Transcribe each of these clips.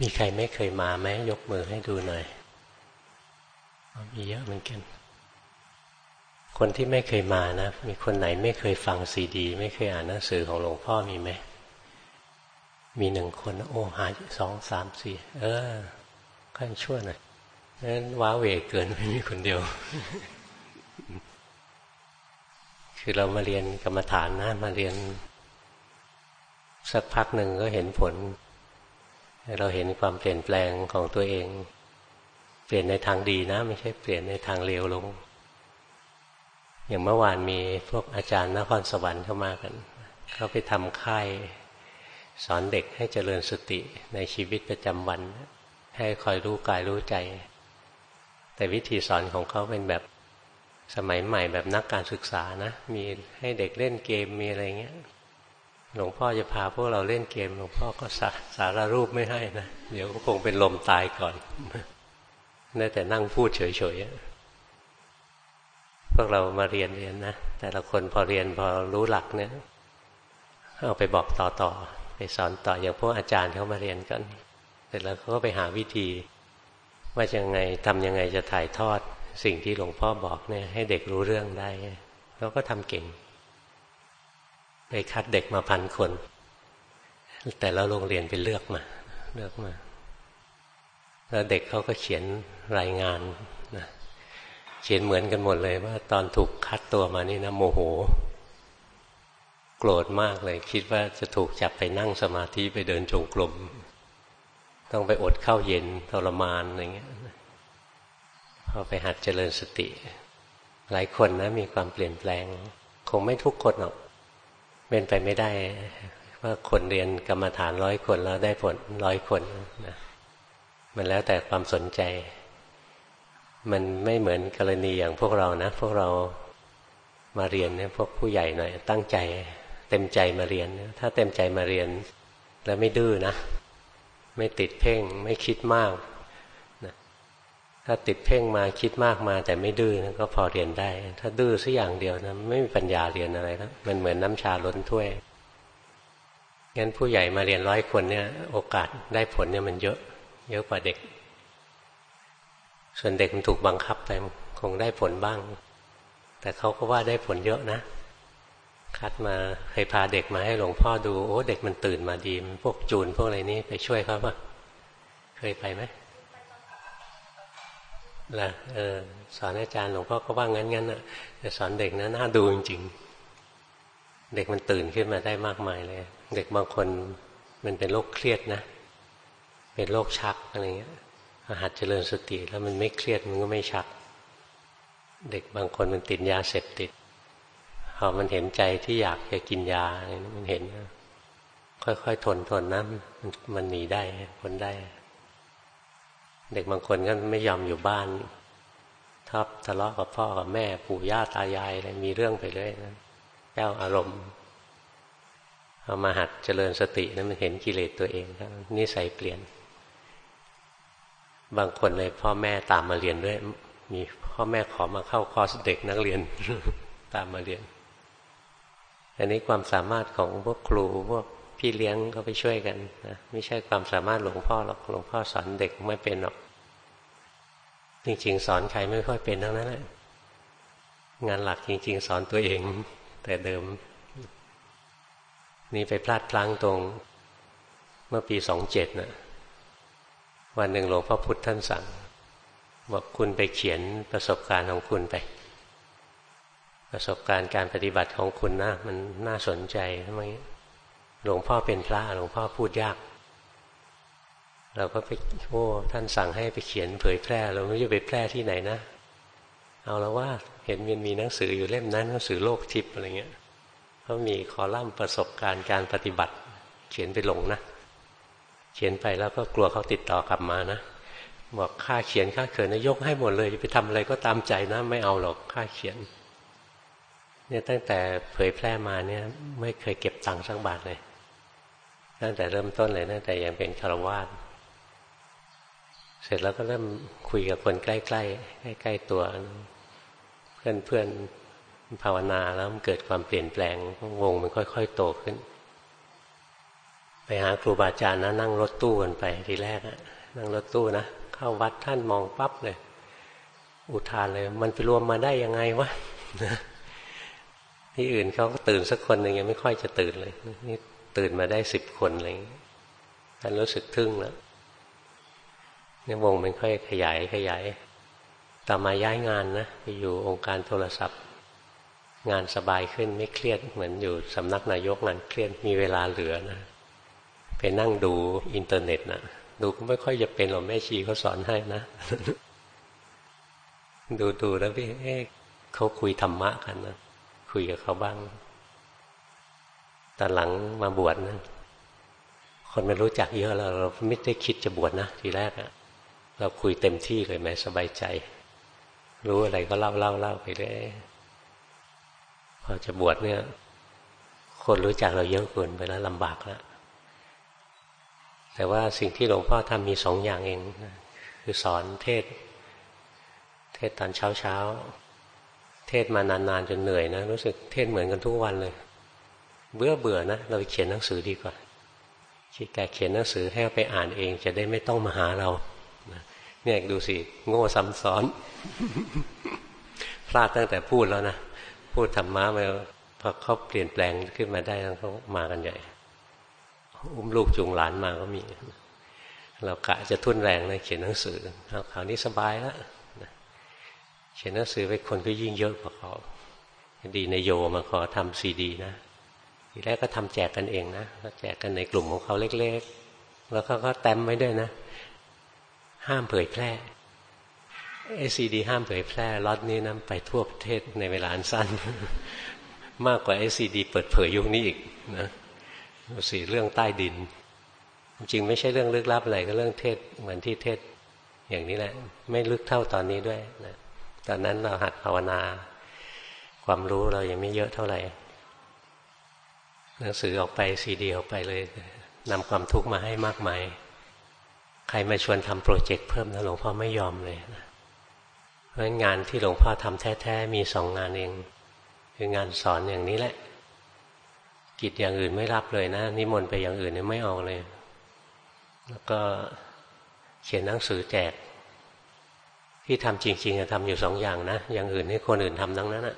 มีใครไม่เคยมาไหมยกมือให้ดูหน่อยมีเยอะเหมือนกัน คนที่ไม่เคยมานะ มีคนไหนไม่เคยฟังซีดี ไม่เคยอ่านหนังสือของหลวงพ่อมีไหม มีหนึ่งคน โอ้หาสองสามสี่เออขั้นชั่วหน่อยนั้นว้าเวเกินไม่มีคนเดียว คือเรามาเรียนกรรมฐานนะมาเรียน สักพักหนึ่งก็เห็นผล เราเห็นความเปลี่ยนแปลงของตัวเอง เปลี่ยนในทางดีนะ ไม่ใช่เปลี่ยนในทางเลวลง อย่างเมื่อวานมีพวกอาจารย์นครสวรรค์เข้ามากัน เขาไปทำค่ายสอนเด็กให้เจริญสติในชีวิตประจำวัน ให้คอยรู้กายรู้ใจ แต่วิธีสอนของเขาเป็นแบบสมัยใหม่แบบนักการศึกษานะ มีให้เด็กเล่นเกมมีอะไรเงี้ย หลวงพ่อจะพาพวกเราเล่นเกม หลวงพ่อก็สาสารรูปไม่ให้นะ เดี๋ยวก็คงเป็นลมตายก่อนได้แต่นั่งพูดเฉยๆ พวกเรามาเรียนเรียนนะ แต่ละคนพอเรียนพอรู้หลักเนี่ย เอาไปบอกต่อๆ ไปสอนต่ออย่างพวกอาจารย์เขามาเรียนกัน เสร็จแล้วเขาก็ไปหาวิธี ว่ายังไงทำยังไงจะถ่ายทอดสิ่งที่หลวงพ่อบอกเนี่ยให้เด็กรู้เรื่องได้เขาก็ทำเก่ง ไปคัดเด็กมาพันคน แต่แล้วโรงเรียนไปเลือกมา เลือกมา แล้วเด็กเขาก็เขียนรายงานนะเขียนเหมือนกันหมดเลยว่าตอนถูกคัดตัวมานี่นะโมโห โกรธมากเลย คิดว่าจะถูกจับไปนั่งสมาธิไปเดินจงกรมต้องไปอดข้าวเย็นทรมานอะไรเงี้ยพอไปหัดเจริญสติ หลายคนนะมีความเปลี่ยนแปลง คงไม่ทุกคนหรอก เป็นไปไม่ได้ ว่าคนเรียนกรรมฐานร้อยคนแล้วได้ผลร้อยคนนะมันแล้วแต่ความสนใจ มันไม่เหมือนกรณีอย่างพวกเรานะ พวกเรามาเรียนเนี่ยพวกผู้ใหญ่หน่อย ตั้งใจเต็มใจมาเรียน ถ้าเต็มใจมาเรียน แล้วไม่ดื้อนะ ไม่ติดเพ่ง ไม่คิดมาก ถ้าติดเพ่งมาคิดมากมาแต่ไม่ดื้อนะก็พอเรียนได้ ถ้าดื้อสักอย่างเดียวนะไม่มีปัญญาเรียนอะไรแล้วมันเหมือนน้ำชาล้นถ้วยงั้นผู้ใหญ่มาเรียนร้อยคนเนี่ย โอกาสได้ผลเนี่ยมันเยอะ เยอะกว่าเด็ก ส่วนเด็กมันถูกบังคับไปคงได้ผลบ้าง แต่เขาก็ว่าได้ผลเยอะนะ คัดมาเคยพาเด็กมาให้หลวงพ่อดู โอ้ เด็กมันตื่นมาดีพวกจูนพวกอะไรนี่ไปช่วยเขาปะเคยไปไหม ล่ะเออสอนอาจารย์หลวงพ่อก็ว่างั้นงั้นอะแต่สอนเด็กนะน่าดูจริงๆ เด็กมันตื่นขึ้นมาได้มากมายเลย เด็กบางคนมันเป็นโรคเครียดนะ เป็นโรคชักอะไรเงี้ยหัดเจริญสติแล้วมันไม่เครียดมันก็ไม่ชัก เด็กบางคนมันติดยาเสพติดพอมันเห็นใจที่อยากจะกินยาอะไรนี่มันเห็น ค่อยๆทนทนนะมันหนีได้พ้นได้ เด็กบางคนก็ไม่ยอมอยู่บ้านทับทะเลาะกับพ่อกับแม่ปู่ย่าตายายอะไรมีเรื่องไปเลยนะเจ้าอารมณ์เอามาหัดเจริญสตินะมันเห็นกิเลสตัวเองนิสัยเปลี่ยน บางคนเลยพ่อแม่ตามมาเรียนด้วย มีพ่อแม่ขอมาเข้าคอร์สเด็กนักเรียน ตามมาเรียน อันนี้ความสามารถของพวกครูพวกพี่เลี้ยงเขาไปช่วยกันนะไม่ใช่ความสามารถหลวงพ่อหรอกหลวงพ่อสอนเด็กไม่เป็นหรอก จริง ๆ สอนใครไม่ค่อยเป็นทั้งนั้นแหละงานหลักจริง ๆ สอนตัวเอง แต่เดิม นี่ไปพลาดพลั้งตรง เมื่อปีสองเจ็ดนะวันหนึ่งหลวงพ่อพุธท่านสั่งบอกคุณไปเขียนประสบการณ์ของคุณไป ประสบการณ์การปฏิบัติของคุณนะมันน่าสนใจทำไมหลวงพ่อเป็นพระหลวงพ่อพูดยาก เราก็ไปโอ้ท่านสั่งให้ไปเขียนเผยแพร่ เราไม่จะไปแพร่ที่ไหนนะ เอาแล้วว่าเห็นมันมีหนังสืออยู่เล่มนั้นหนังสือโลกทิพย์อะไรเงี้ยเขามีคอลัมน์ประสบการณ์การปฏิบัติ เขียนไปลงนะ เขียนไปแล้วก็กลัวเขาติดต่อกลับมานะ บอกค่าเขียนค่าเขินนะยกให้หมดเลยไปทำอะไรก็ตามใจนะ ไม่เอาหรอกค่าเขียน เนี่ยตั้งแต่เผยแพร่มาเนี่ย ไม่เคยเก็บตังค์สักบาทเลย ตั้งแต่เริ่มต้นเลยตั้งแต่ยังเป็นคารวาส เสร็จแล้วก็เริ่มคุยกับคนใกล้ๆใกล้ๆตัว เพื่อนๆภาวนาแล้วมันเกิดความเปลี่ยนแปลงวงมันค่อย ๆ โตขึ้น ไปหาครูบาอาจารย์นะนั่งรถตู้กันไปทีแรกอะนั่งรถตู้นะเข้าวัดท่านมองปั๊บเลย อุทานเลย มันไปรวมมาได้ยังไงวะที่อื่นเขาก็ตื่นสักคนหนึ่งยังไม่ค่อยจะตื่นเลยนี่ตื่นมาได้สิบคนอะไรอย่างนี้ท่านรู้สึกทึ่งแล้ว เนี่ยวงมันค่อยขยายขยายต่อมาย้ายงานนะไปอยู่องค์การโทรศัพท์ งานสบายขึ้นไม่เครียดเหมือนอยู่สำนักนายกงานเครียดมีเวลาเหลือนะไปนั่งดูอินเทอร์เน็ตนะดูก็ไม่ค่อยจะเป็นหรอกแม่ชีเขาสอนให้นะ ดูดูแล้วพี่เอ๊เขาคุยธรรมะกันนะคุยกับเขาบ้างตอนหลังมาบวชนะคนไม่รู้จักเยอะเราเราไม่ได้คิดจะบวชนะทีแรกอะ เราคุยเต็มที่เลยแม้สบายใจ รู้อะไรก็เล่าเล่าเล่าไปเลยพอจะบวชเนี่ย คนรู้จักเราเยอะเกินไปแล้วลำบากแล้วแต่ว่าสิ่งที่หลวงพ่อทำมีสองอย่างเอง คือสอนเทศ เทศตอนเช้าเช้าเทศมานานๆจนเหนื่อยนะ รู้สึกเทศเหมือนกันทุกวันเลย เบื่อเบื่อนะ เราไปเขียนหนังสือดีกว่าคิดแกเขียนหนังสือให้ไปอ่านเอง จะได้ไม่ต้องมาหาเรา เนี่ยดูสิโง่ซ้ำซ้อน พลาดตั้งแต่พูดแล้วนะพูดธรรมะมาพอเขาเปลี่ยนแปลงขึ้นมาได้แล้วเขามากันใหญ่อุ้มลูกจูงหลานมาก็มี เรากะจะทุ่นแรงเลยเขียนหนังสือคราวนี้สบายแล้วเขียนหนังสือไปคนก็ยิ่งเยอะกว่าเขาดีในโยมาขอทำซีดีนะทีแรกก็ทำแจกกันเองนะแจกกันในกลุ่มของเขาเล็ก ๆ แล้วเขาก็แต้มไว้ด้วยนะ ห้ามเผยแพร่เอซีดีห้ามเผยแพร่ล็อตนี้นะไปทั่วประเทศในเวลาอันสั้น มากกว่าเอซีดีเปิดเผยยุคนี้อีกนะสี่เรื่องใต้ดิน จริงไม่ใช่เรื่องลึกลับอะไรก็เรื่องเทศเหมือนที่เทศอย่างนี้แหละ ไม่ลึกเท่าตอนนี้ด้วยนะตอนนั้นเราหัดภาวนา ความรู้เรายังไม่เยอะเท่าไหร่หนังสือออกไปซีดีออกไปเลยนำความทุกข์มาให้มากมาย ใครมาชวนทำโปรเจกต์เพิ่มนะหลวงพ่อไม่ยอมเลยนะเพราะงานที่หลวงพ่อทำแท้ๆมีสองงานเอง คืองานสอนอย่างนี้แหละ กิจอย่างอื่นไม่รับเลยนะนิมนต์ไปอย่างอื่นเนี่ยไม่เอาเลย แล้วก็เขียนหนังสือแจก ที่ทำจริงๆทำอยู่สองอย่างนะอย่างอื่นให้คนอื่นทำทั้งนั้นนะ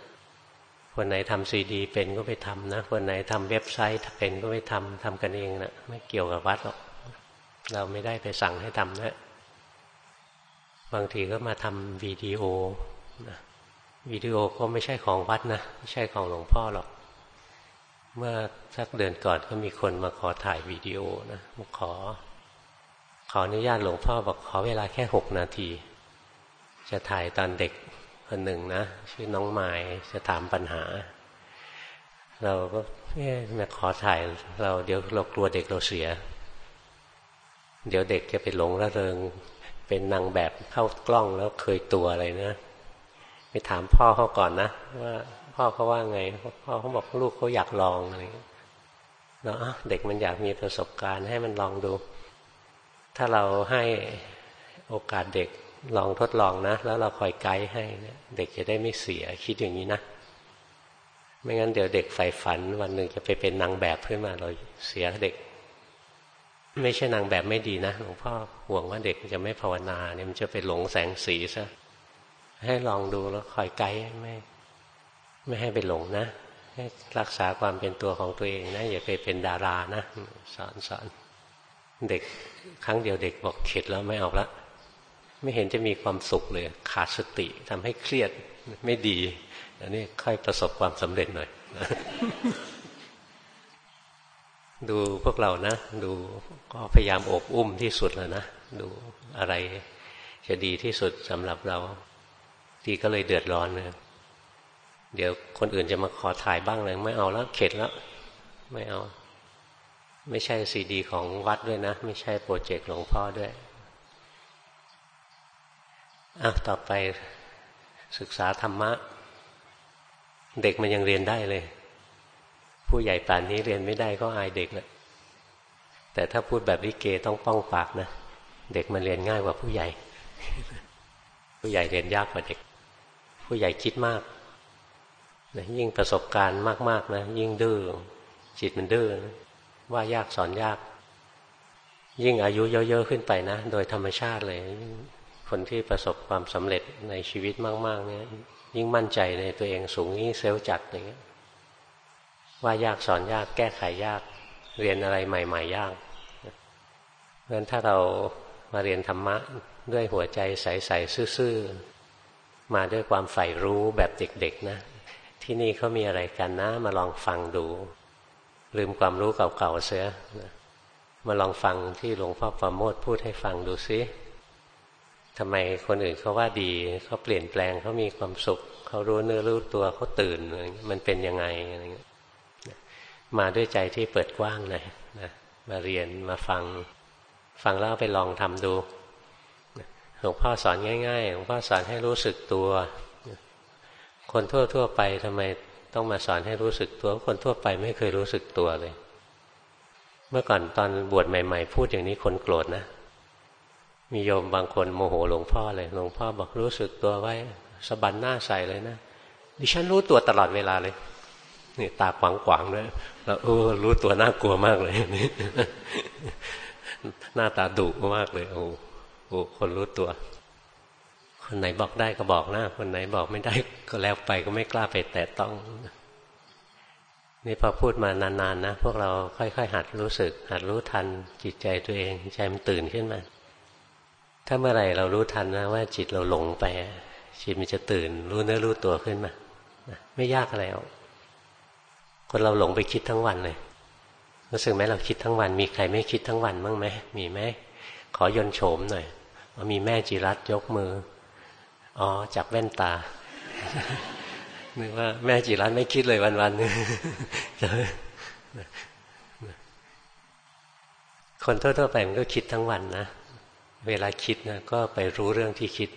คนไหนทำซีดีเป็นก็ไปทำนะ คนไหนทำเว็บไซต์เป็นก็ไปทำทำกันเองนะไม่เกี่ยวกับวัดหรอก เราไม่ได้ไปสั่งให้ทำนะบางทีก็มาทำวิดีโอนะวิดีโอก็ไม่ใช่ของวัดนะไม่ใช่ของหลวงพ่อหรอก เมื่อสักเดือนก่อนก็มีคนมาขอถ่ายวิดีโอนะมาขอ ขออนุญาตหลวงพ่อบอกขอเวลาแค่หกนาที จะถ่ายตอนเด็กคนหนึ่งนะชื่อน้องไม้จะถามปัญหา เราก็เอ๊ะมาขอถ่ายเราเดี๋ยวเรากลัวเด็กเราเสีย เดี๋ยวเด็กจะไปหลงระเริง เป็นนางแบบเข้ากล้องแล้วเคยตัวอะไรนะไปถามพ่อเขาก่อนนะว่าพ่อเขาว่าไง พ่อเขาบอกลูกเขาอยากลองอะไรเนาะเด็กมันอยากมีประสบการณ์ให้มันลองดู ถ้าเราให้โอกาสเด็กลองทดลองนะ แล้วเราคอยไกด์ให้เด็กจะได้ไม่เสียคิดอย่างนี้นะไม่งั้นเดี๋ยวเด็กใฝ่ฝัน วันหนึ่งจะไปเป็นนางแบบขึ้นมาเราเสียเด็ก ไม่ใช่นางแบบไม่ดีนะหลวงพ่อห่วงว่าเด็กจะไม่ภาวนาเนี่ยมันจะไปหลงแสงสีซะให้ลองดูแล้วคอยไกด์ไม่ ไม่ให้ไปหลงนะให้รักษาความเป็นตัวของตัวเองนะอย่าไปเป็นดารานะสอนสอนเด็กครั้งเดียวเด็กบอกเข็ดแล้วไม่เอาละไม่เห็นจะมีความสุขเลย ขาดสติทำให้เครียดไม่ดีอันนี้ค่อยประสบความสำเร็จหน่อย ดูพวกเรานะ ดูก็พยายามอบอุ้มที่สุดแล้วนะ ดูอะไรจะดีที่สุดสำหรับเราทีก็เลยเดือดร้อนเลยเดี๋ยวคนอื่นจะมาขอถ่ายบ้างเลยไม่เอาแล้วเข็ดแล้ว ไม่เอา ไม่ใช่ซีดีของวัดด้วยนะ ไม่ใช่โปรเจกต์หลวงพ่อด้วยอะต่อไปศึกษาธรรมะ เด็กมันยังเรียนได้เลย ผู้ใหญ่ป่านนี้เรียนไม่ได้ก็อายเด็กแหละแต่ถ้าพูดแบบลิเกต้องป้องปากนะเด็กมันเรียนง่ายกว่าผู้ใหญ่ ผู้ใหญ่เรียนยากกว่าเด็ก ผู้ใหญ่คิดมากนะยิ่งประสบการณ์มาก ๆนะยิ่งดื้อจิตมันดื้อนะว่ายากสอนยาก ยิ่งอายุเยอะๆขึ้นไปนะ โดยธรรมชาติเลย คนที่ประสบความสำเร็จในชีวิตมาก ๆ เนี่ยยิ่งมั่นใจในตัวเองสูงยิ่งเซลล์จัดอย่างเงี้ย ว่ายากสอนยากแก้ไขยาก เรียนอะไรใหม่ ๆ ยากเพราะฉะนั้นถ้าเรามาเรียนธรรมะด้วยหัวใจใสๆซื่อๆมาด้วยความใฝ่รู้แบบเด็กๆนะ ที่นี่เขามีอะไรกันนะ มาลองฟังดู ลืมความรู้เก่าๆเสียมาลองฟังที่หลวงพ่อประโมทพูดให้ฟังดูซิทำไมคนอื่นเขาว่าดีเขาเปลี่ยนแปลงเขามีความสุขเขารู้เนื้อรู้ตัวเขาตื่นมันเป็นยังไงอะไรเงี้ย มาด้วยใจที่เปิดกว้างเลยนะมาเรียนมาฟังฟังแล้วไปลองทำดูหลวงพ่อสอนง่ายๆหลวงพ่อสอนให้รู้สึกตัว คนทั่วๆไปทำไมต้องมาสอนให้รู้สึกตัว คนทั่วไปไม่เคยรู้สึกตัวเลย เมื่อก่อนตอนบวชใหม่ ๆ พูดอย่างนี้คนโกรธนะ มีโยมบางคนโมโหหลวงพ่อเลยหลวงพ่อบอกรู้สึกตัวไว้สะบันหน้าใส่เลยนะดิฉันรู้ตัวตลอดเวลาเลย นี่ตาขวางขวางด้วยแล้วเออรู้ตัวน่ากลัวมากเลยนี่หน้าตาดุมากเลยโอ้โหคนรู้ตัว คนไหนบอกได้ก็บอกนะคนไหนบอกไม่ได้ก็แล้วไปก็ไม่กล้าไปแตะต้องนี่พอพูดมานานๆนนะพวกเราค่อยๆ หัดรู้สึก หัดรู้ทันจิตใจตัวเองใจมันตื่นขึ้นมา ถ้าเมื่อไหร่เรารู้ทันนะว่าจิตเราหลงไปจิตมันจะตื่น รู้เนื้อรู้ตัวขึ้นมาไม่ยากอะไรหรอก คนเราหลงไปคิดทั้งวันเลยรู้สึกไหมเราคิดทั้งวัน มีใครไม่คิดทั้งวันบ้างไหมมีไหมขอยนโฉมหน่อยว่ามีแม่จิรัตยกมืออ๋อจับแว่นตานึกว่าแม่จิรัตไม่คิดเลยวันๆคนทั่วๆไปมันก็คิดทั้งวันนะ เวลาคิดนะก็ไปรู้เรื่องที่คิด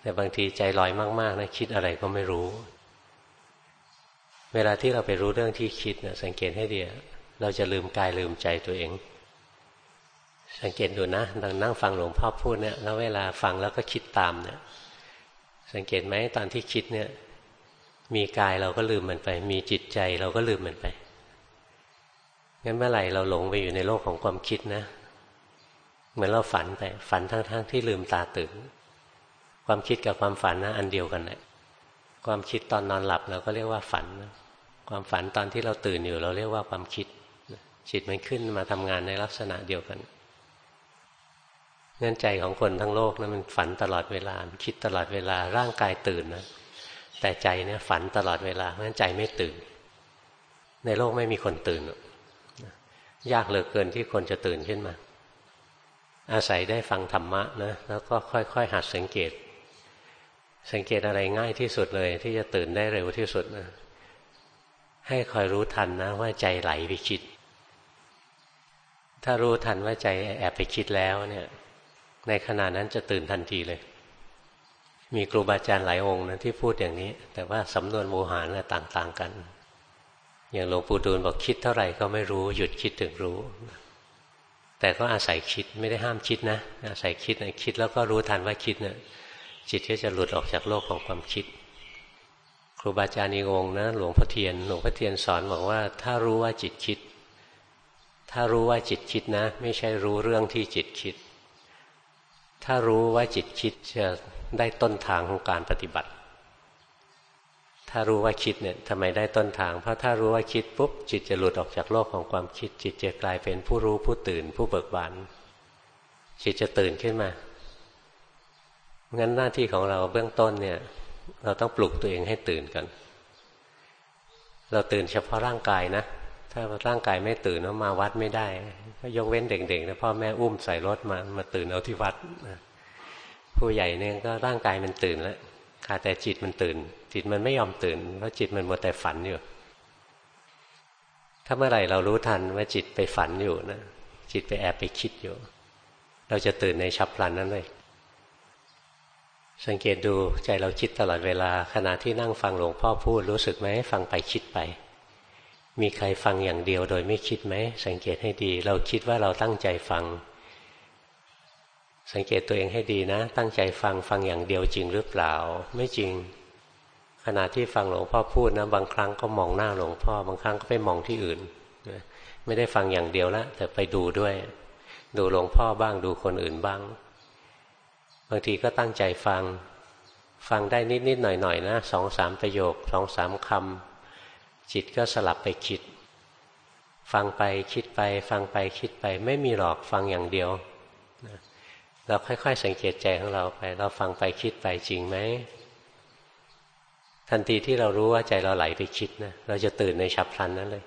แต่บางทีใจลอยมากๆนะคิดอะไรก็ไม่รู้ เวลาที่เราไปรู้เรื่องที่คิดนะสังเกตให้ดีเราจะลืมกายลืมใจตัวเอง สังเกตดูนะดังนั่งฟังหลวงพ่อพูดเนี่ยแล้วเวลาฟังแล้วก็คิดตามเนี่ยสังเกตไหมตอนที่คิดเนี่ย มีกายเราก็ลืมมันไป มีจิตใจเราก็ลืมมันไปงั้นเมื่อไหร่เราหลงไปอยู่ในโลกของความคิดนะ เหมือนเราฝันไปฝันทั้งๆทที่ลืมตาตื่น ความคิดกับความฝันนะ อันเดียวกันแหละความคิดตอนนอนหลับเราก็เรียกว่าฝัน ความฝันตอนที่เราตื่นอยู่ เราเรียกว่าความคิดจิตมันขึ้นมาทำงานในลักษณะเดียวกันเงั้นใจของคนทั้งโลกนะมันฝันตลอดเวลาคิดตลอดเวลาร่างกายตื่นนะแต่ใจเนี่ยฝันตลอดเวลาเพราะฉะนั้นใจไม่ตื่น ในโลกไม่มีคนตื่นยากเหลือเกินที่คนจะตื่นขึ้นมา อาศัยได้ฟังธรรมะนะแล้วก็ค่อยๆหัดสังเกต สังเกตอะไรง่ายที่สุดเลย ที่จะตื่นได้เร็วที่สุดนะ ให้คอยรู้ทันนะ ว่าใจไหลไปคิด ถ้ารู้ทันว่าใจแอบไปคิดแล้วเนี่ย ในขณะนั้นจะตื่นทันทีเลย มีครูบาอาจารย์หลายองค์นะที่พูดอย่างนี้ แต่ว่าสำนวนโมหารนะต่าง ๆ กัน อย่างหลวงปู่ดูลบอกคิดเท่าไหร่ก็ไม่รู้หยุดคิดถึงรู้ แต่ก็อาศัยคิดไม่ได้ห้ามคิดนะอาศัยคิดนะคิดแล้วก็รู้ทันว่าคิดเนะี่ยจิตก็จะหลุดออกจากโลกของความคิด ครูบาอาจารย์อีกองนะหลวงพ่อเทียน หลวงพ่อเทียนสอนบอกว่า ถ้ารู้ว่าจิตคิด ถ้ารู้ว่าจิตคิดนะ ไม่ใช่รู้เรื่องที่จิตคิด ถ้ารู้ว่าจิตคิดจะได้ต้นทางของการปฏิบัติ ถ้ารู้ว่าคิดเนี่ยทำไมได้ต้นทาง เพราะถ้ารู้ว่าคิดปุ๊บจิตจะหลุดออกจากโลกของความคิด จิตจะกลายเป็นผู้รู้ผู้ตื่น ผู้เบิกบานจิตจะตื่นขึ้นมางั้นหน้าที่ของเราเบื้องต้นเนี่ย เราต้องปลุกตัวเองให้ตื่นกัน เราตื่นเฉพาะร่างกายนะ ถ้าร่างกายไม่ตื่นแล้วมาวัดไม่ได้ก็ยกเว้นเด็กๆนะพ่อแม่อุ้มใส่รถมามาตื่นเอาที่วัดผู้ใหญ่เนี่ยก็ร่างกายมันตื่นแล้วขาแต่จิตมันตื่น จิตมันไม่ยอมตื่นเพราะจิตมันมัวแต่ฝันอยู่ ถ้าเมื่อไหร่เรารู้ทันว่าจิตไปฝันอยู่นะจิตไปแอบไปคิดอยู่ เราจะตื่นในฉับพลันนั้นเลย สังเกตดูใจเราคิดตลอดเวลา ขณะที่นั่งฟังหลวงพ่อพูดรู้สึกไหมฟังไปคิดไป มีใครฟังอย่างเดียวโดยไม่คิดไหมสังเกตให้ดี เราคิดว่าเราตั้งใจฟัง สังเกตตัวเองให้ดีนะ ตั้งใจฟังฟังอย่างเดียวจริงหรือเปล่า ไม่จริง ขณะที่ฟังหลวงพ่อพูดนะบางครั้งก็มองหน้าหลวงพ่อ บางครั้งก็ไปมองที่อื่นไม่ได้ฟังอย่างเดียวละแต่ไปดูด้วย ดูหลวงพ่อบ้างดูคนอื่นบ้างางทีก็ตั้งใจฟัง ฟังได้นิด ๆ หน่อย ๆ นะสองสามประโยคสองสามคำจิตก็สลับไปคิด ฟังไปคิดไป ฟังไปคิดไป ไม่มีหรอกฟังอย่างเดียวเราค่อย ๆ สังเกตใจของเราไป เราฟังไปคิดไปจริงไหมทันทีที่เรารู้ว่าใจเราไหลไปคิดนะเราจะตื่นในฉับพลันนั้นเลย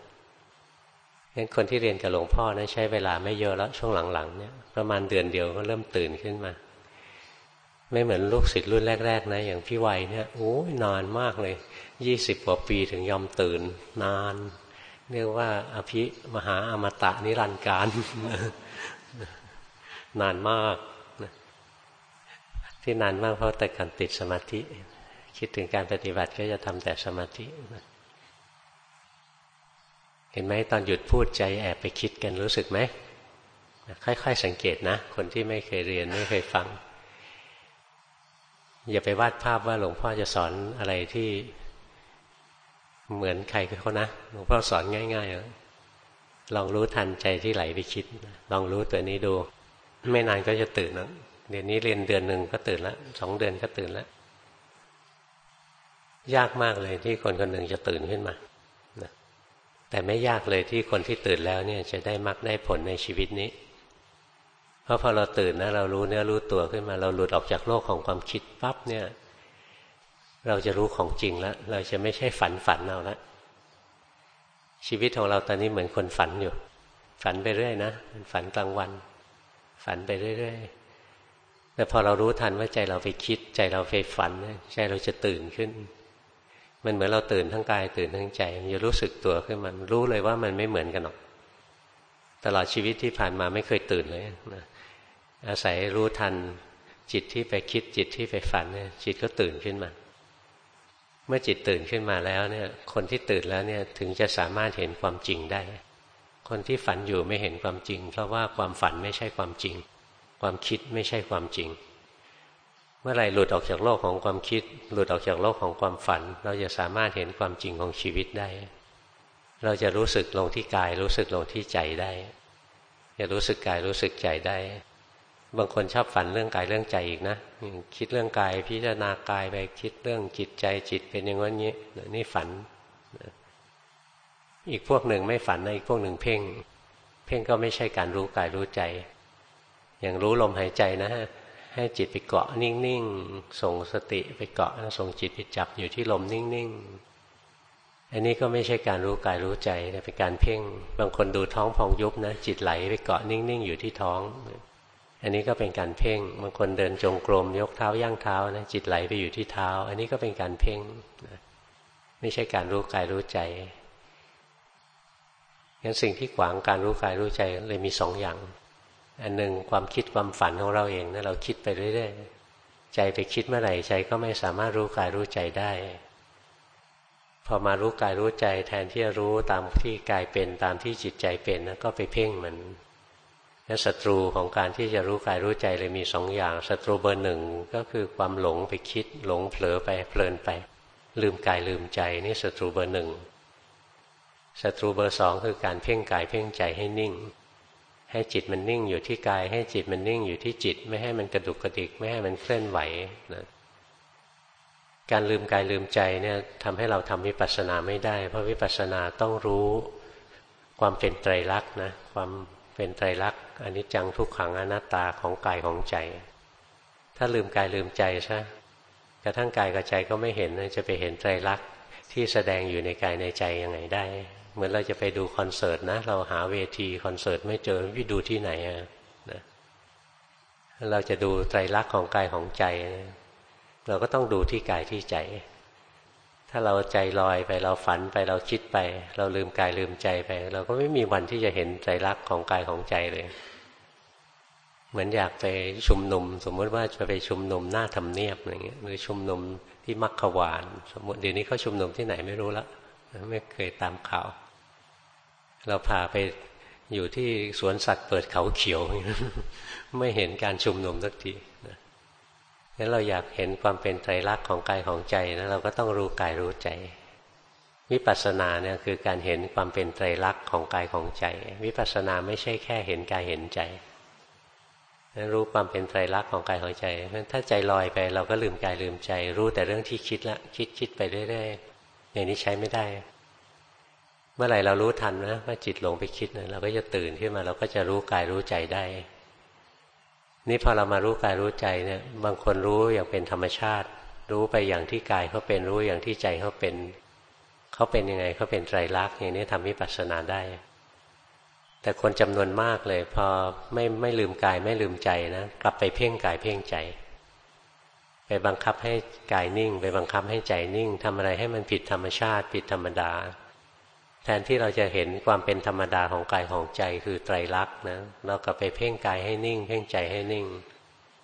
งั้นคนที่เรียนกับหลวงพ่อนะใช้เวลาไม่เยอะแล้วช่วงหลังๆเนี่ยประมาณเดือนเดียวก็เริ่มตื่นขึ้นมา ไม่เหมือนลูกศิษย์รุ่นแรก ๆ นะ อย่างพี่วัยเนี่ยโอ้ยนานมากเลยยี่สิบกว่าปีถึงยอมตื่น นาน เรียกว่า อภิมหาอมตะนิรันดร์การ นานมากที่นานมากเพราะแต่การติดสมาธิ คิดถึงการปฏิบัติก็จะทำแต่สมาธิ เห็นไหมตอนหยุดพูดใจแอบไปคิดกันรู้สึกไหมค่อย ๆ สังเกตนะ คนที่ไม่เคยเรียนไม่เคยฟัง อย่าไปวาดภาพว่าหลวงพ่อจะสอนอะไรที่เหมือนใครเขานะหลวงพ่อสอนง่ายๆลองรู้ทันใจที่ไหลไปคิด ลองรู้ตัวนี้ดู ไม่นานก็จะตื่นนะเดี๋ยวนี้เรียนเดือนหนึ่งก็ตื่นแล้วสองเดือนก็ตื่นแล้วยากมากเลยที่คนคนหนึ่งจะตื่นขึ้นมาแต่ไม่ยากเลยที่คนที่ตื่นแล้วเนี่ยจะได้มรรคได้ผลในชีวิตนี้ เพราะพอเราตื่นนะเรารู้เนื้อรู้ตัวขึ้นมา เราหลุดออกจากโลกของความคิดปั๊บเนี่ย เราจะรู้ของจริงแล้ว เราจะไม่ใช่ฝันฝันเอาละชีวิตของเราตอนนี้เหมือนคนฝันอยู่ ฝันไปเรื่อยนะฝันกลางวัน ฝันไปเรื่อยๆแต่พอเรารู้ทันว่าใจเราไปคิด ใจเราไปฝันใจเราจะตื่นขึ้น มันเหมือนเราตื่นทั้งกายตื่นทั้งใจมันจะรู้สึกตัวขึ้นมันรู้เลยว่ามันไม่เหมือนกันหรอกตลอดชีวิตที่ผ่านมาไม่เคยตื่นเลยนะ อาศัยรู้ทัน จิตที่ไปคิดจิตที่ไปฝันเนี่ยจิตก็ตื่นขึ้นมา เมื่อจิตตื่นขึ้นมาแล้วเนี่ย คนที่ตื่นแล้วเนี่ยถึงจะสามารถเห็นความจริงได้ คนที่ฝันอยู่ไม่เห็นความจริง เพราะว่าความฝันไม่ใช่ความจริง ความคิดไม่ใช่ความจริง เมื่อไรหลุดออกจากโลกของความคิด หลุดออกจากโลกของความฝัน เราจะสามารถเห็นความจริงของชีวิตได้ เราจะรู้สึกลงที่กายรู้สึกลงที่ใจได้จะรู้สึกกายรู้สึกใจได้ บางคนชอบฝันเรื่องกายเรื่องใจอีกนะคิดเรื่องกายพิจารณากายไปคิดเรื่องจิตใจจิตเป็นอย่างนี้นี่ฝัน อีกพวกหนึ่งไม่ฝันนะอีกพวกหนึ่งเพ่ง เพ่งก็ไม่ใช่การรู้กายรู้ใจ อย่างรู้ลมหายใจนะฮะให้จิตไปเกาะนิ่งๆส่งสติไปเกาะส่งจิตไปจับอยู่ที่ลมนิ่งๆอันนี้ก็ไม่ใช่การรู้กายรู้ใจแต่เป็นการเพ่ง บางคนดูท้องพองยุบนะจิตไหลไปเกาะนิ่งๆอยู่ที่ท้อง อันนี้ก็เป็นการเพ่งบางคนเดินจงกรมยกเท้าย่างเท้านะจิตไหลไปอยู่ที่เท้า อันนี้ก็เป็นการเพ่งไม่ใช่การรู้กายรู้ใจงั้นสิ่งที่ขวางการรู้กายรู้ใจเลยมีสองอย่าง อันหนึ่งความคิดความฝันของเราเองนะเราคิดไปเรื่อยๆใจไปคิดเมื่อไหร่ใจก็ไม่สามารถรู้กายรู้ใจได้ พอมารู้กายรู้ใจแทนที่จะรู้ตามที่กายเป็นตามที่จิตใจเป็นนะก็ไปเพ่งมัน แล้วศัตรูของการที่จะรู้กายรู้ใจเลยมีสองอย่างศัตรูเบอร์หนึ่งก็คือความหลงไปคิด หลงเผลอไปเพลินไป ลืมกายลืมใจนี่ศัตรูเบอร์หนึ่งศัตรูเบอร์สองคือการเพ่งกายเพ่งใจให้นิ่ง ให้จิตมันนิ่งอยู่ที่กาย ให้จิตมันนิ่งอยู่ที่จิต ไม่ให้มันกระดุกกระดิก ไม่ให้มันเคลื่อนไหวนะการลืมกายลืมใจเนี่ยทำให้เราทำวิปัสสนาไม่ได้ เพราะวิปัสสนาต้องรู้ความเป็นไตรลักษณ์นะความ เป็นไตรลักษณ์อนิจจังทุกขังอนัตตาของกายของใจ ถ้าลืมกายลืมใจใช่กระทั่งกายกับใจก็ไม่เห็นจะไปเห็นไตรลักษณ์ที่แสดงอยู่ในกายในใจยังไงได้ เหมือนเราจะไปดูคอนเสิร์ตนะ เราหาเวทีคอนเสิร์ตไม่เจอวิดูที่ไหนอะนะเราจะดูไตรลักษณ์ของกายของใจ เราก็ต้องดูที่กายที่ใจ ถ้าเราใจลอยไปเราฝันไปเราคิดไป เราลืมกายลืมใจไป เราก็ไม่มีวันที่จะเห็นไตรลักของกายของใจเลย เหมือนอยากไปชุมนุม สมมติว่าจะไปชุมนุมหน้าทำเนียบอะไรเงี้ยหรือชุมนุมที่มักขวาน สมมติเดี๋ยวนี้เขาชุมนุมที่ไหนไม่รู้ละไม่เคยตามข่าว เราพาไปอยู่ที่สวนสัตว์เปิดเขาเขียว ไม่เห็นการชุมนุมสักที งั้นเราอยากเห็นความเป็นไตรลักษณ์ของกายของใจนะเราก็ต้องรู้กายรู้ใจ วิปัสสนาเนี่ยคือการเห็นความเป็นไตรลักษณ์ของกายของใจ วิปัสสนาไม่ใช่แค่เห็นกายเห็นใจรู้ความเป็นไตรลักษณ์ของกายของใจเพราะถ้าใจลอยไปเราก็ลืมกายลืมใจ รู้แต่เรื่องที่คิดละคิดคิดไปเรื่อยๆอย่างนี้ใช้ไม่ได้ เมื่อไหร่เรารู้ทันนะว่าจิตหลงไปคิดนะเราก็จะตื่นขึ้นมาเราก็จะรู้กายรู้ใจได้ นี่พอเรามารู้กายรู้ใจเนี่ย บางคนรู้อย่างเป็นธรรมชาติ รู้ไปอย่างที่กายเขาเป็นรู้อย่างที่ใจเขาเป็นเขาเป็นยังไงเขาเป็นไตรลักษณ์อย่างนี้ทำวิปัสสนาได้ แต่คนจำนวนมากเลย พอไม่ไม่ลืมกายไม่ลืมใจนะกลับไปเพ่งกายเพ่งใจ ไปบังคับให้กายนิ่ง ไปบังคับให้ใจนิ่งทำอะไรให้มันผิดธรรมชาติ ผิดธรรมดา แทนที่เราจะเห็นความเป็นธรรมดาของกายของใจคือไตรลักษณ์นะเรากลับไปเพ่งกายให้นิ่ง เพ่งใจให้นิ่ง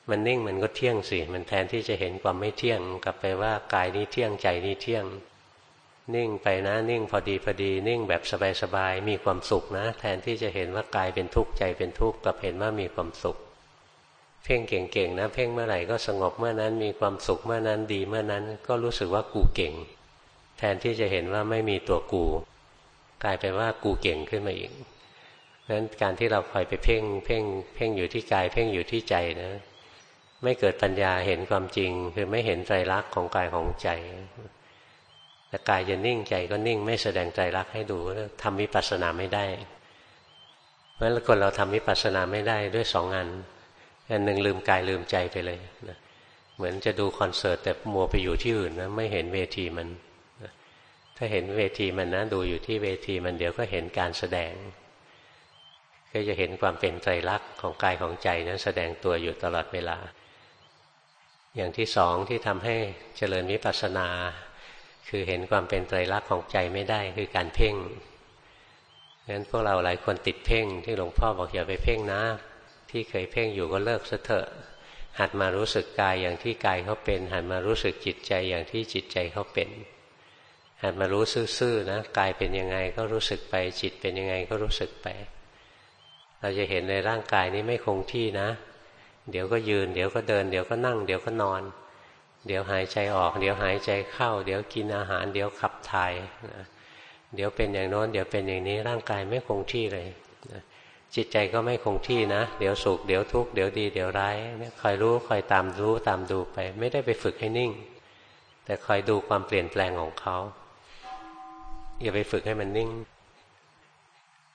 มันนิ่งมันก็เที่ยงสิมันแทนที่จะเห็นความไม่เที่ยงกลับไปว่ากายนี้เที่ยงใจนี้เที่ยง นิ่งไปนะนิ่งพอดีพอดี นิ่งแบบสบายๆมีความสุขนะ แทนที่จะเห็นว่ากายเป็นทุกข์ใจเป็นทุกข์กลับเห็นว่ามีความสุข เพ่งเก่งๆนะ เพ่งเมื่อไหร่ก็สงบเมื่อนั้นมีความสุขเมื่อนั้นดีเมื่อนั้นก็รู้สึกว่ากูเก่ง แทนที่จะเห็นว่าไม่มีตัวกู กลายไปว่ากูเก่งขึ้นมาอีกนั้นการที่เราคอยไปเพ่ง เพ่ง เพ่งอยู่ที่กาย เพ่งอยู่ที่ใจนะ ไม่เกิดปัญญาเห็นความจริง คือไม่เห็นไตรลักษณ์ของกายของใจแต่กายจะนิ่งใจก็นิ่ง ไม่แสดงใจรักให้ดูทำวิปัสสนาไม่ได้ เพราะฉะนั้นคนเราทำวิปัสสนาไม่ได้ด้วยสองงานอันหนึ่งลืมกายลืมใจไปเลยนะเหมือนจะดูคอนเสิร์ตแต่มัวไปอยู่ที่อื่นนะไม่เห็นเวทีมัน ถ้าเห็นเวทีมันนะดูอยู่ที่เวทีมันเดี๋ยวก็เห็นการแสดง ก็จะเห็นความเป็นใจรักของกายของใจนั้นแสดงตัวอยู่ตลอดเวลา อย่างที่สองที่ทำให้เจริญวิปัสสนา คือเห็นความเป็นไตรลักษณ์ของใจไม่ได้คือการเพ่งงั้นพวกเราหลายคนติดเพ่งที่หลวงพ่อบอกอย่าไปเพ่งนะ ที่เคยเพ่งอยู่ก็เลิกซะเถอะหัดมารู้สึกกายอย่างที่กายเขาเป็น หัดมารู้สึกจิตใจอย่างที่จิตใจเขาเป็น หัดมารู้ซื่อๆนะกายเป็นยังไงก็รู้สึกไป จิตเป็นยังไงก็รู้สึกไป เราจะเห็นในร่างกายนี้ไม่คงที่นะ เดี๋ยวก็ยืน เดี๋ยวก็เดิน เดี๋ยวก็นั่ง เดี๋ยวก็นอน เดี๋ยวหายใจออก เดี๋ยวหายใจเข้า เดี๋ยวกินอาหาร เดี๋ยวขับถ่ายนะเดี๋ยวเป็นอย่างโน้น เดี๋ยวเป็นอย่างนี้ร่างกายไม่คงที่เลยนะจิตใจก็ไม่คงที่นะ เดี๋ยวสุขเดี๋ยวทุกข์เดี๋ยวดีเดี๋ยวร้ายคอยรู้คอยตามรู้ตามดูไป ไม่ได้ไปฝึกให้นิ่ง แต่คอยดูความเปลี่ยนแปลงของเขา อย่าไปฝึกให้มันนิ่ง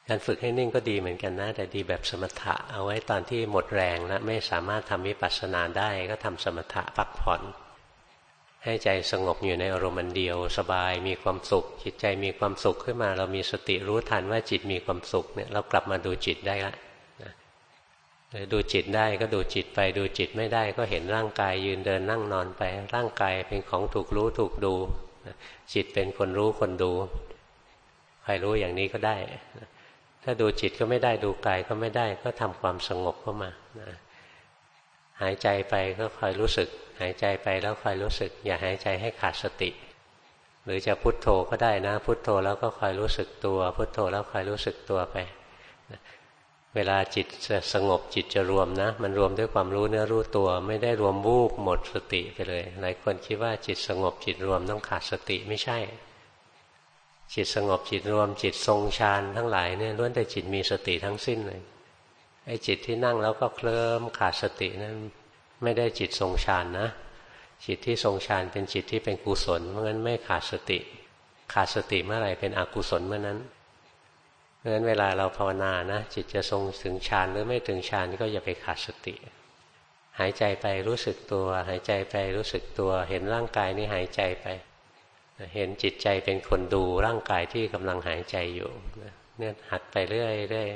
การฝึกให้นิ่งก็ดีเหมือนกันนะ แต่ดีแบบสมถะเอาไว้ตอนที่หมดแรงแล้วไม่สามารถทำวิปัสสนาได้ก็ทำสมถะพักผ่อน ให้ใจสงบอยู่ในอารมณ์เดียว สบายมีความสุข จิตใจมีความสุขขึ้นมา เรามีสติรู้ทันว่าจิตมีความสุขเนี่ยเรากลับมาดูจิตได้ละนะดูจิตได้ก็ดูจิตไปดูจิตไม่ได้ก็เห็นร่างกายยืนเดินนั่งนอนไปร่างกายเป็นของถูกรู้ถูกดู จิตเป็นคนรู้คนดู ใครรู้อย่างนี้ก็ได้ ถ้าดูจิตก็ไม่ได้ดูกายก็ไม่ได้ ก็ทำความสงบเข้ามานะหายใจไปก็คอยรู้สึก หายใจไปแล้วคอยรู้สึก อย่าหายใจให้ขาดสติ หรือจะพุโทโธก็ได้นะ พุโทโธแล้วก็คอยรู้สึกตัว พุโทโธแล้วคอยรู้สึกตัวไปเวลาจิตจะสงบจิตจะรวมนะ มันรวมด้วยความรู้เนื้อรู้ตัว ไม่ได้รวมวูบหมดสติไปเลย หลายคนคิดว่าจิตสงบจิตรวมต้องขาดสติไม่ใช่ จิตสงบจิตรวมจิตทรงฌานทั้งหลายเนี่ยล้วนแต่จิตมีสติทั้งสิ้นเลยไอ้จิตที่นั่งแล้วก็เคลิ้มขาดสตินั้นไม่ได้จิตทรงฌานนะ จิตที่ทรงฌานเป็นจิตที่เป็นกุศลเพราะงั้นไม่ขาดสติ ขาดสติเมื่อไหร่เป็นอกุศลเมื่อนั้นเพราะงั้นเวลาเราภาวนานะ จิตจะทรงถึงฌานหรือไม่ถึงฌานก็อย่าไปขาดสติ หายใจไปรู้สึกตัว หายใจไปรู้สึกตัว เห็นร่างกายนี้หายใจไป เห็นจิตใจเป็นคนดูร่างกายที่กำลังหายใจอยู่เนี่ยหัดไปเรื่อย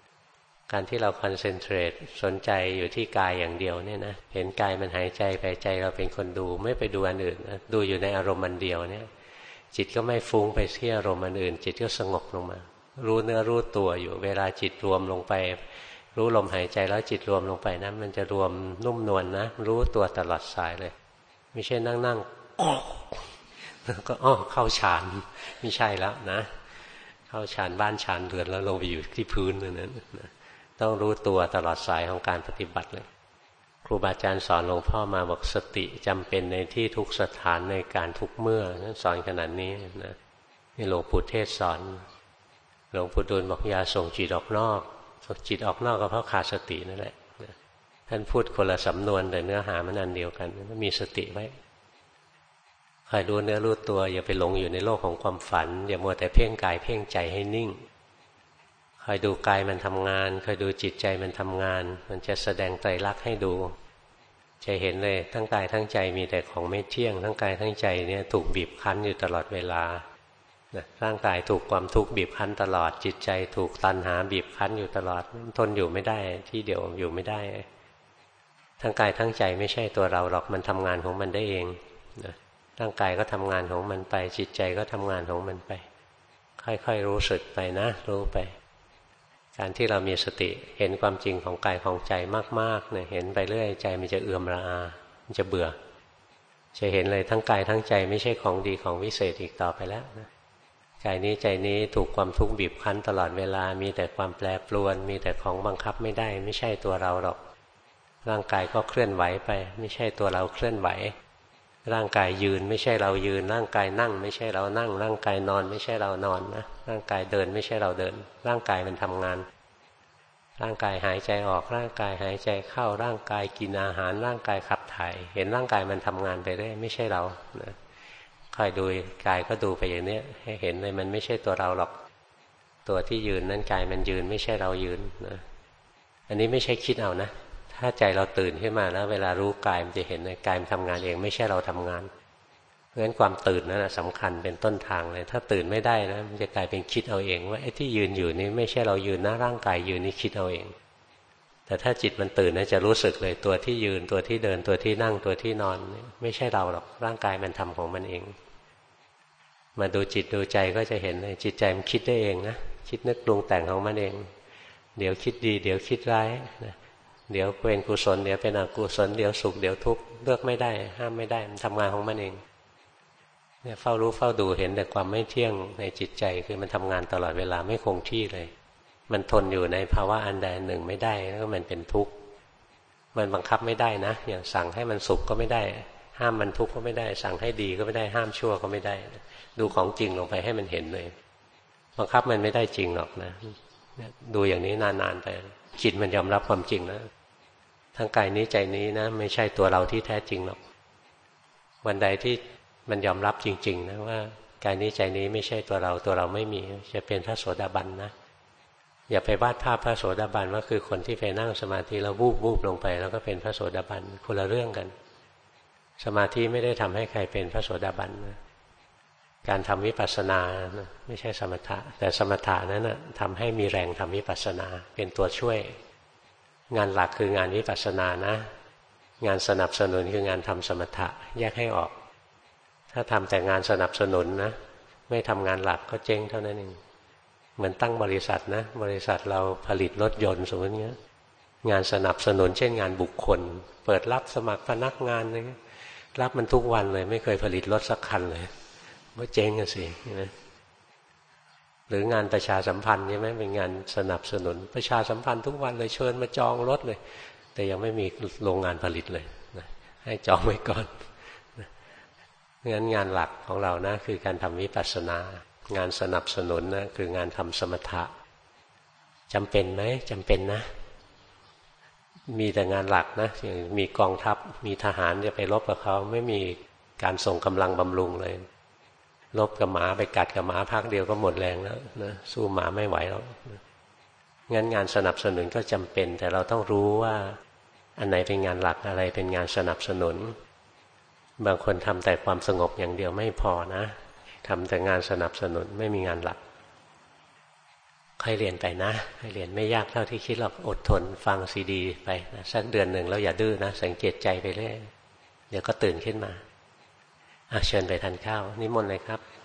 ๆการที่เราคอนเซนเทรตสนใจอยู่ที่กายอย่างเดียวเนี่ยนะเห็นกายมันหายใจไปใจเราเป็นคนดูไม่ไปดูอันอื่นนะดูอยู่ในอารมณ์มันเดียวเนี่ยจิตก็ไม่ฟุ้งไปที่อารมณ์อันอื่น จิตก็สงบลงมา รู้เนื้อรู้ตัวอยู่เวลาจิตรวมลงไป รู้ลมหายใจแล้วจิตรวมลงไปนะมันจะรวมนุ่มนวลนนะรู้ตัวตลอดสายเลย ไม่ใช่นั่งนั่ง ก็อ้อเข้าฌานไม่ใช่แล้วนะ เข้าฌานบ้านฌานเรือนแล้วลงไปอยู่ที่พื้นนั่นนะต้องรู้ตัวตลอดสายของการปฏิบัติเลยครูบาอาจารย์สอนหลวงพ่อมาบอกสติจำเป็นในที่ทุกสถานในการทุกเมื่อสอนขนาดนี้นะนี่หลวงปู่เทศสอน หลวงปู่ดูลบอกยาส่งจิตออกนอกส่งจิตออกนอกก็เพราะขาดสตินั่นแหละท่านพูดคนละสำนวนแต่เนื้อหามันอันเดียวกัน มีสติไว้ คอยรู้เนื้อรู้ตัว อย่าไปหลงอยู่ในโลกของความฝัน อย่ามัวแต่เพ่งกายเพ่งใจให้นิ่งคอยดูกายมันทำงานคอยดูจิตใจมันทำงาน มันจะแสดงไตรลักษณ์ให้ดู จะเห็นเลยทั้งกายทั้งใจมีแต่ของไม่เที่ยง ทั้งกายทั้งใจเนี่ยถูกบีบคั้นอยู่ตลอดเวลาร่างกายถูกความทุกข์บีบคั้นตลอด จิตใจถูกตันหาบีบคั้นอยู่ตลอด ทนอยู่ไม่ได้ที่เดียวอยู่ไม่ได้ ทั้งกายทั้งใจไม่ใช่ตัวเราหรอกมันทำงานของมันได้เองนะ ร่างกายก็ทำงานของมันไป จิตใจก็ทำงานของมันไป ค่อยๆรู้สึกไปนะ รู้ไป การที่เรามีสติเห็นความจริงของกายของใจมากๆเนี่ยเห็นไปเรื่อยใจมันจะเอื่อมระอา มันจะเบื่อ จะเห็นเลยทั้งกายทั้งใจไม่ใช่ของดีของวิเศษอีกต่อไปแล้วนะกายนี้ใจนี้ถูกความทุกข์บีบคั้นตลอดเวลา มีแต่ความแปรปรวน มีแต่ของบังคับไม่ได้ ไม่ใช่ตัวเราหรอก ร่างกายก็เคลื่อนไหวไป ไม่ใช่ตัวเราเคลื่อนไหว ร่างกายยืนไม่ใช่เรายืน ร่างกายนั่ง ไม่ใช่เรานั่ง ร่างกายนอน ไม่ใช่เรานอนนะร่างกายเดินไม่ใช่เราเดิน ร่างกายมันทำงาน ร่างกายหายใจออกร่างกายหายใจเข้าร่างกายกินอาหาร ร่างกายขับถ่าย เห็นร่างกายมันทำงานไปได้ไม่ใช่เรานะคอยดูกายก็ดูไปอย่างเนี้ยให้เห็นเลยมันไม่ใช่ตัวเราหรอก ตัวที่ยืนนั้นกายมันยืนไม่ใช่เรายืนนะอันนี้ไม่ใช่คิดเอานะ ถ้าใจเราตื่นขึ้นมาแล้ว เวลารู้กายมันจะเห็นเลยกายมันทำงานเองไม่ใช่เราทำงานเพราะฉะนั้นความตื่นนั้นสำคัญเป็นต้นทางเลย ถ้าตื่นไม่ได้นะมันจะกลายเป็นคิดเอาเอง ว่าไอ้ที่ยืนอยู่นี่ไม่ใช่เรายืนนะร่างกายยืนนี่คิดเอาเอง แต่ถ้าจิตมันตื่นนะจะรู้สึกเลยตัวที่ยืนตัวที่เดินตัวที่นั่งตัวที่นอน ไม่ใช่เราหรอกร่างกายมันทำของมันเอง มาดูจิตดูใจก็จะเห็นเลยจิตใจมันคิดได้เองนะคิดนึกปรุงแต่งของมันเอง เดี๋ยวคิดดี เดี๋ยวคิดร้ายนะ เดี๋ยวเป็นกุศลเดี๋ยวเป็นอกุศลเดี๋ยวสุขเดี๋ยวทุกข์เลือกไม่ได้ ห้ามไม่ได้มันทำงานของมันเองเนี่ยเฝ้ารู้เฝ้าดูเห็นแต่ความไม่เที่ยงในจิตใจคือมันทำงานตลอดเวลาไม่คงที่เลย มันทนอยู่ในภาวะอันใดหนึ่งไม่ได้แล้วมันเป็นทุกข์มันบังคับไม่ได้นะอย่างสั่งให้มันสุขก็ไม่ได้ ห้ามมันทุกข์ก็ไม่ได้ สั่งให้ดีก็ไม่ได้ห้ามชั่วก็ไม่ได้ ดูของจริงลงไปให้มันเห็นเลย บังคับมันไม่ได้จริงหรอกนะดูอย่างนี้นานๆไปจิตมันยอมรับความจริงแล้ว ทั้งกายนี้ใจนี้นะ ไม่ใช่ตัวเราที่แท้จริงหรอก วันใดที่มันยอมรับจริง ๆ นะว่ากายนี้ใจนี้ไม่ใช่ตัวเราตัวเราไม่มี จะเป็นพระโสดาบันนะอย่าไปวาดภาพพระโสดาบันว่าคือคนที่ไปนั่งสมาธิแล้ววูบวูบลงไป แล้วก็เป็นพระโสดาบันคนละเรื่องกัน สมาธิไม่ได้ทำให้ใครเป็นพระโสดาบันนะการทำวิปัสสนาไม่ใช่สมถะ แต่สมถะนั้นนะทำให้มีแรงทำวิปัสสนาเป็นตัวช่วย งานหลักคืองานวิปัสสนานะ งานสนับสนุนคืองานทำสมถะแยกให้ออก ถ้าทำแต่งานสนับสนุนนะ ไม่ทำงานหลักก็เจ๊งเท่านั้นเองเหมือนตั้งบริษัทนะ บริษัทเราผลิตรถยนต์สมมติเงี้ยงานสนับสนุนเช่นงานบุคคล เปิดรับสมัครพนักงานเลยรับมันทุกวันเลย ไม่เคยผลิตรถสักคันเลยว่าเจ๊งกันสิใช่ไหรืองานประชาสัมพันธ์ใช่ไหมเป็นงานสนับสนุน ประชาสัมพันธ์ทุกวันเลยเชิญมาจองรถเลย แต่ยังไม่มีโรงงานผลิตเลยนะให้จองไว้ก่อนงั้นงานหลักของเรานะคือการทำวิปัสสนา งานสนับสนุนนะคืองานทำสมถะจำเป็นไหมจำเป็นนะ มีแต่งานหลักนะมีกองทัพมีทหารจะไปรบกับเขาไม่มีการส่งกำลังบำรุงเลย ลบกับหมาไปกัดกับหมาพักเดียวก็หมดแรงแล้วนะสู้หมาไม่ไหวแล้วงั้นงานสนับสนุนก็จำเป็น แต่เราต้องรู้ว่าอันไหนเป็นงานหลักอะไรเป็นงานสนับสนุน บางคนทำแต่ความสงบอย่างเดียวไม่พอนะทำแต่งานสนับสนุนไม่มีงานหลักค่อยเรียนไปนะค่อยเรียนไม่ยากเท่าที่คิดหรอกอดทนฟังซีดี ไปนะสักเดือนหนึ่งแล้วอย่าดื้อนะสังเกตใจไปเรื่อยเดี๋ยวก็ตื่นขึ้นมา เชิญไปทานข้าวนิมนต์เลยครับ